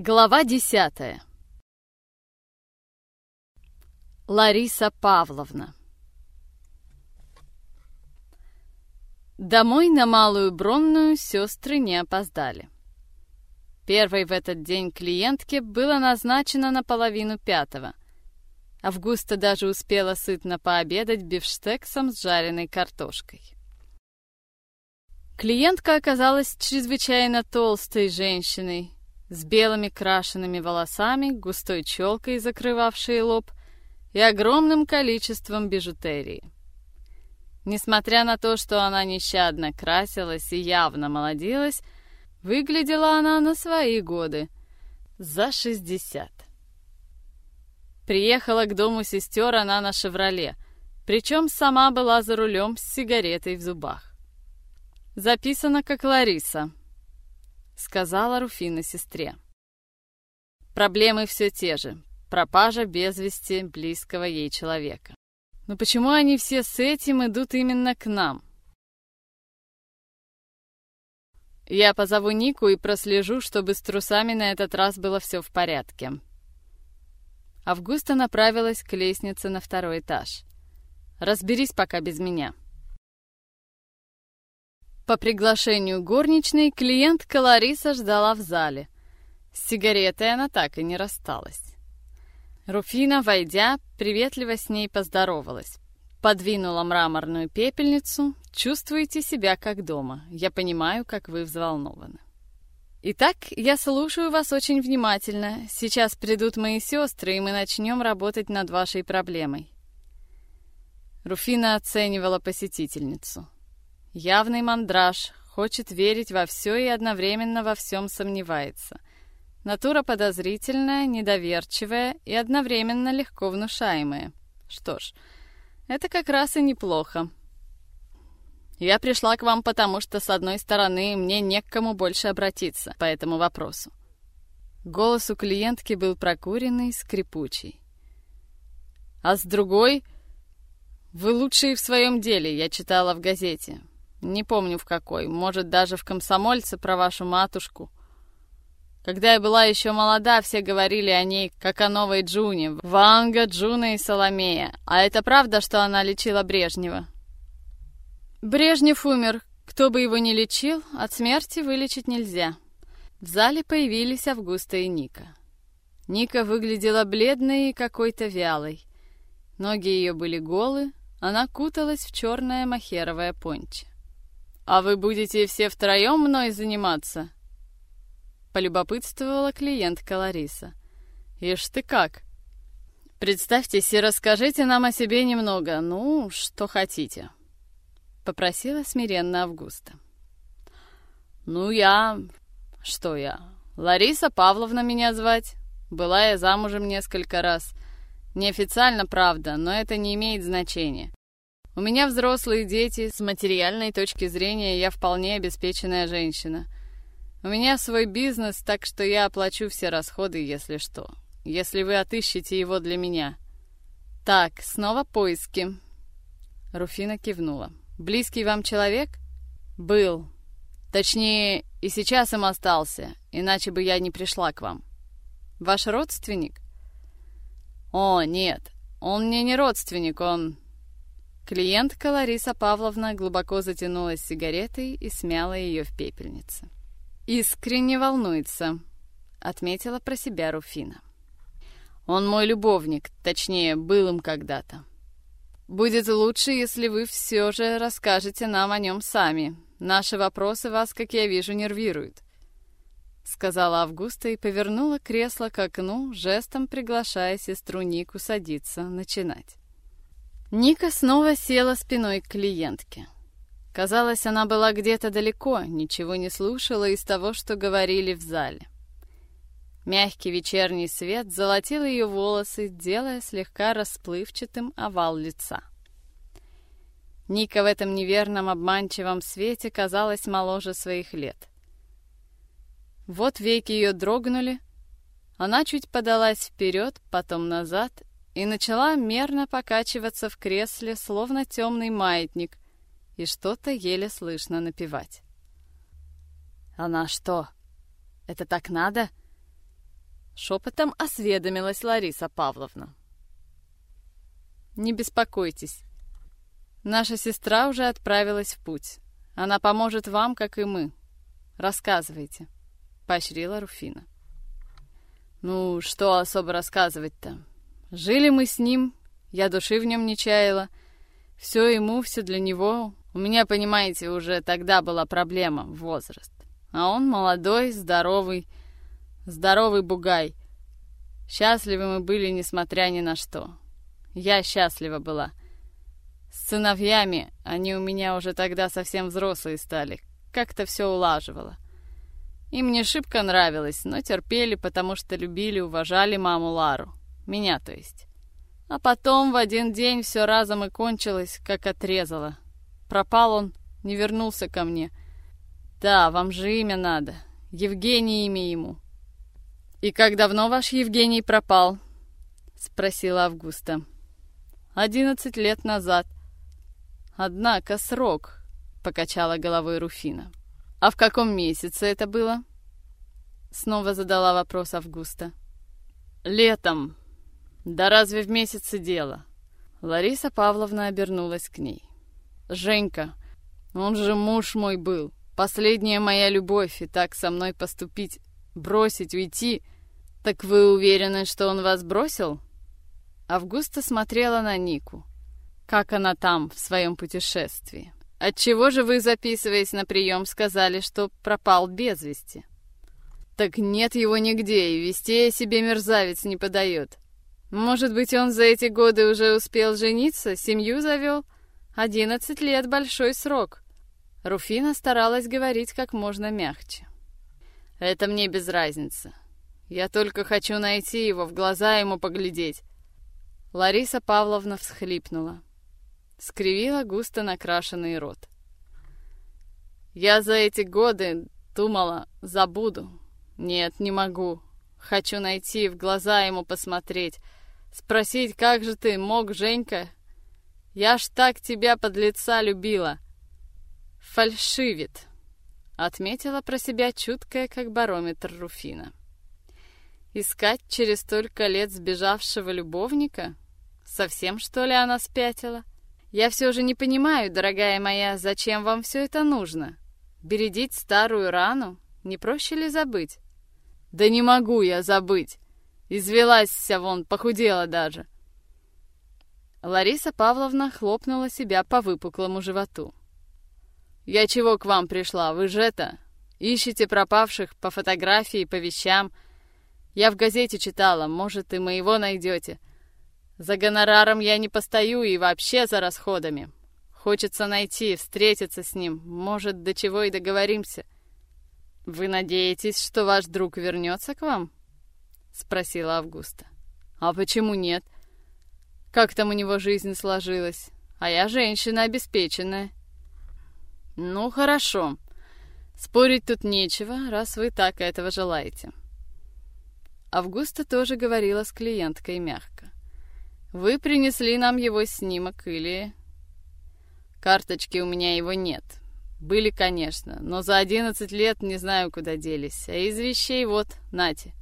Глава десятая. Лариса Павловна. Домой на Малую Бронную сестры не опоздали. Первой в этот день клиентке было назначено на половину пятого. Августа даже успела сытно пообедать бифштексом с жареной картошкой. Клиентка оказалась чрезвычайно толстой женщиной, с белыми крашенными волосами, густой челкой, закрывавшей лоб, и огромным количеством бижутерии. Несмотря на то, что она нещадно красилась и явно молодилась, выглядела она на свои годы, за 60. Приехала к дому сестер она на «Шевроле», причем сама была за рулем с сигаретой в зубах. Записана как Лариса, сказала Руфина сестре. Проблемы все те же. Пропажа без вести близкого ей человека. Но почему они все с этим идут именно к нам? Я позову Нику и прослежу, чтобы с трусами на этот раз было все в порядке. Августа направилась к лестнице на второй этаж. Разберись пока без меня. По приглашению горничной клиентка Лариса ждала в зале. С сигаретой она так и не рассталась. Руфина, войдя, приветливо с ней поздоровалась. Подвинула мраморную пепельницу. «Чувствуете себя как дома. Я понимаю, как вы взволнованы». «Итак, я слушаю вас очень внимательно. Сейчас придут мои сестры, и мы начнем работать над вашей проблемой». Руфина оценивала посетительницу. Явный мандраж, хочет верить во все и одновременно во всем сомневается. Натура подозрительная, недоверчивая и одновременно легко внушаемая. Что ж, это как раз и неплохо. Я пришла к вам потому, что, с одной стороны, мне не к кому больше обратиться по этому вопросу. Голос у клиентки был прокуренный, скрипучий. А с другой, вы лучшие в своем деле, я читала в газете. Не помню в какой, может, даже в «Комсомольце» про вашу матушку. Когда я была еще молода, все говорили о ней, как о новой Джуне. Ванга, Джуна и Соломея. А это правда, что она лечила Брежнева? Брежнев умер. Кто бы его ни лечил, от смерти вылечить нельзя. В зале появились Августа и Ника. Ника выглядела бледной и какой-то вялой. Ноги ее были голы, она куталась в черное махеровое понче. «А вы будете все втроем мной заниматься?» Полюбопытствовала клиентка Лариса. «Ишь ты как!» «Представьтесь и расскажите нам о себе немного, ну, что хотите», — попросила смиренно Августа. «Ну, я... Что я? Лариса Павловна меня звать. Была я замужем несколько раз. Неофициально, правда, но это не имеет значения. У меня взрослые дети, с материальной точки зрения я вполне обеспеченная женщина. У меня свой бизнес, так что я оплачу все расходы, если что. Если вы отыщете его для меня. Так, снова поиски. Руфина кивнула. Близкий вам человек? Был. Точнее, и сейчас им остался, иначе бы я не пришла к вам. Ваш родственник? О, нет, он мне не родственник, он Клиентка Лариса Павловна глубоко затянулась сигаретой и смяла ее в пепельнице. «Искренне волнуется», — отметила про себя Руфина. «Он мой любовник, точнее, был им когда-то. Будет лучше, если вы все же расскажете нам о нем сами. Наши вопросы вас, как я вижу, нервируют», — сказала Августа и повернула кресло к окну, жестом приглашая сестру Нику садиться, начинать. Ника снова села спиной к клиентке. Казалось, она была где-то далеко, ничего не слушала из того, что говорили в зале. Мягкий вечерний свет золотил ее волосы, делая слегка расплывчатым овал лица. Ника в этом неверном обманчивом свете казалась моложе своих лет. Вот веки ее дрогнули, она чуть подалась вперед, потом назад и начала мерно покачиваться в кресле, словно темный маятник, и что-то еле слышно напевать. «Она что? Это так надо?» Шепотом осведомилась Лариса Павловна. Не беспокойтесь. Наша сестра уже отправилась в путь. Она поможет вам, как и мы. Рассказывайте, поощрила Руфина. Ну, что особо рассказывать-то? Жили мы с ним, я души в нем не чаяла. Все ему, все для него. У меня, понимаете, уже тогда была проблема, возраст. А он молодой, здоровый, здоровый бугай. Счастливы мы были, несмотря ни на что. Я счастлива была. С сыновьями они у меня уже тогда совсем взрослые стали. Как-то все улаживало. Им не шибко нравилось, но терпели, потому что любили, уважали маму Лару. Меня, то есть. А потом в один день все разом и кончилось, как отрезало. Пропал он, не вернулся ко мне. Да, вам же имя надо. Евгений имя ему. «И как давно ваш Евгений пропал?» — спросила Августа. «Одиннадцать лет назад». «Однако срок», — покачала головой Руфина. «А в каком месяце это было?» Снова задала вопрос Августа. «Летом. Да разве в месяце дело?» Лариса Павловна обернулась к ней. «Женька, он же муж мой был, последняя моя любовь, и так со мной поступить, бросить, уйти. Так вы уверены, что он вас бросил?» Августа смотрела на Нику. Как она там, в своем путешествии? Отчего же вы, записываясь на прием, сказали, что пропал без вести? Так нет его нигде, и вести себе мерзавец не подает. Может быть, он за эти годы уже успел жениться, семью завел? Одиннадцать лет — большой срок. Руфина старалась говорить как можно мягче. Это мне без разницы. Я только хочу найти его, в глаза ему поглядеть. Лариса Павловна всхлипнула. Скривила густо накрашенный рот. Я за эти годы думала, забуду. Нет, не могу. Хочу найти, в глаза ему посмотреть. Спросить, как же ты мог, Женька? Я ж так тебя под лица любила. Фальшивит. Отметила про себя чуткая, как барометр Руфина. Искать через столько лет сбежавшего любовника? Совсем, что ли, она спятила? Я все же не понимаю, дорогая моя, зачем вам все это нужно? Бередить старую рану? Не проще ли забыть? Да не могу я забыть. Извелась вся вон, похудела даже. Лариса Павловна хлопнула себя по выпуклому животу. «Я чего к вам пришла? Вы же это... Ищете пропавших по фотографии, по вещам...» Я в газете читала, может, и моего найдете. За гонораром я не постою и вообще за расходами. Хочется найти, встретиться с ним, может, до чего и договоримся. Вы надеетесь, что ваш друг вернется к вам? Спросила Августа. А почему нет? Как там у него жизнь сложилась? А я женщина обеспеченная. Ну, хорошо. Спорить тут нечего, раз вы так этого желаете. Августа тоже говорила с клиенткой мягко. «Вы принесли нам его снимок или...» «Карточки у меня его нет. Были, конечно, но за одиннадцать лет не знаю, куда делись. А из вещей вот, нате».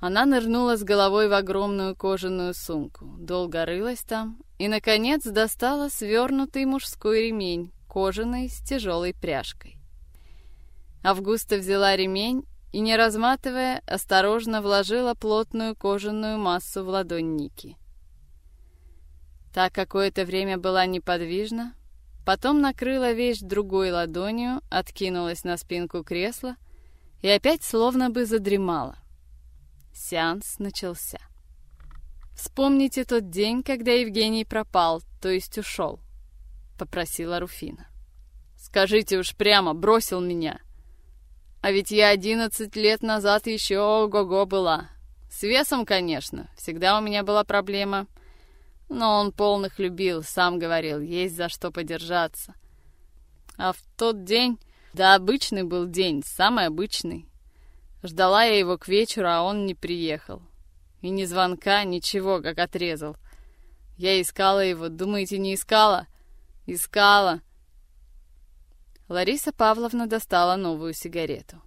Она нырнула с головой в огромную кожаную сумку, долго рылась там и, наконец, достала свернутый мужской ремень, кожаный, с тяжелой пряжкой. Августа взяла ремень и, не разматывая, осторожно вложила плотную кожаную массу в ладонь Ники. Та какое-то время была неподвижна, потом накрыла вещь другой ладонью, откинулась на спинку кресла и опять словно бы задремала. Сеанс начался. «Вспомните тот день, когда Евгений пропал, то есть ушел», — попросила Руфина. «Скажите уж прямо, бросил меня», а ведь я одиннадцать лет назад еще ого-го была. С весом, конечно, всегда у меня была проблема. Но он полных любил, сам говорил, есть за что подержаться. А в тот день, да обычный был день, самый обычный. Ждала я его к вечеру, а он не приехал. И ни звонка, ничего, как отрезал. Я искала его, думаете, не искала? Искала. Лариса Павловна достала новую сигарету.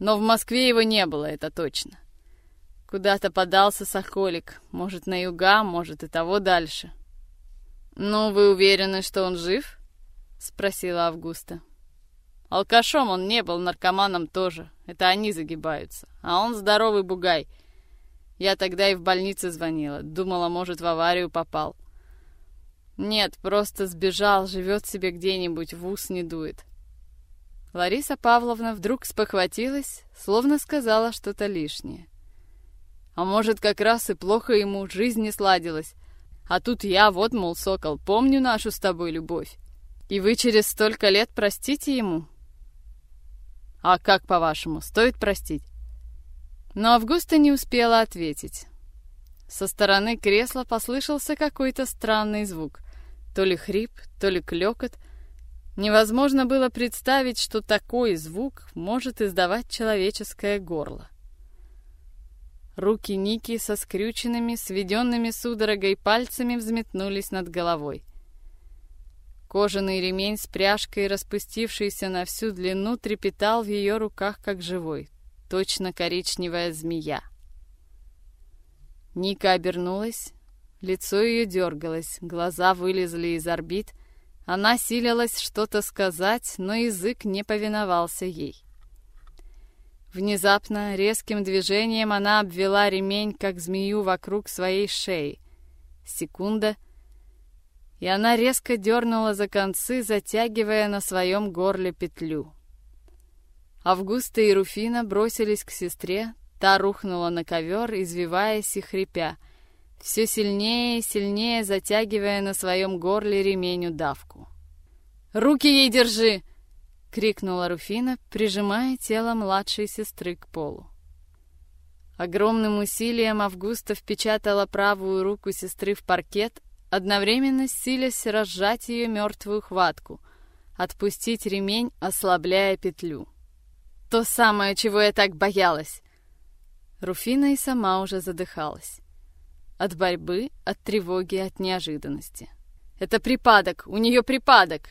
Но в Москве его не было, это точно. Куда-то подался Соколик, может, на юга, может, и того дальше. «Ну, вы уверены, что он жив?» — спросила Августа. «Алкашом он не был, наркоманом тоже. Это они загибаются. А он здоровый бугай. Я тогда и в больнице звонила. Думала, может, в аварию попал. Нет, просто сбежал, живет себе где-нибудь, в ус не дует». Лариса Павловна вдруг спохватилась, словно сказала что-то лишнее. «А может, как раз и плохо ему, жизнь не сладилась. А тут я, вот, мол, сокол, помню нашу с тобой любовь. И вы через столько лет простите ему? А как, по-вашему, стоит простить? Но Августа не успела ответить. Со стороны кресла послышался какой-то странный звук. То ли хрип, то ли клёкот. Невозможно было представить, что такой звук может издавать человеческое горло. Руки Ники со скрюченными, сведенными судорогой пальцами взметнулись над головой. Кожаный ремень с пряжкой, распустившийся на всю длину, трепетал в ее руках, как живой, точно коричневая змея. Ника обернулась, лицо ее дергалось, глаза вылезли из орбит. Она силилась что-то сказать, но язык не повиновался ей. Внезапно, резким движением она обвела ремень, как змею, вокруг своей шеи. Секунда, и она резко дернула за концы, затягивая на своем горле петлю. Августа и Руфина бросились к сестре, та рухнула на ковер, извиваясь и хрипя, все сильнее и сильнее затягивая на своем горле ремень удавку. «Руки ей держи!» — крикнула Руфина, прижимая тело младшей сестры к полу. Огромным усилием Августа впечатала правую руку сестры в паркет, одновременно силясь разжать ее мертвую хватку, отпустить ремень, ослабляя петлю. То самое, чего я так боялась. Руфина и сама уже задыхалась. От борьбы, от тревоги, от неожиданности. «Это припадок! У нее припадок!»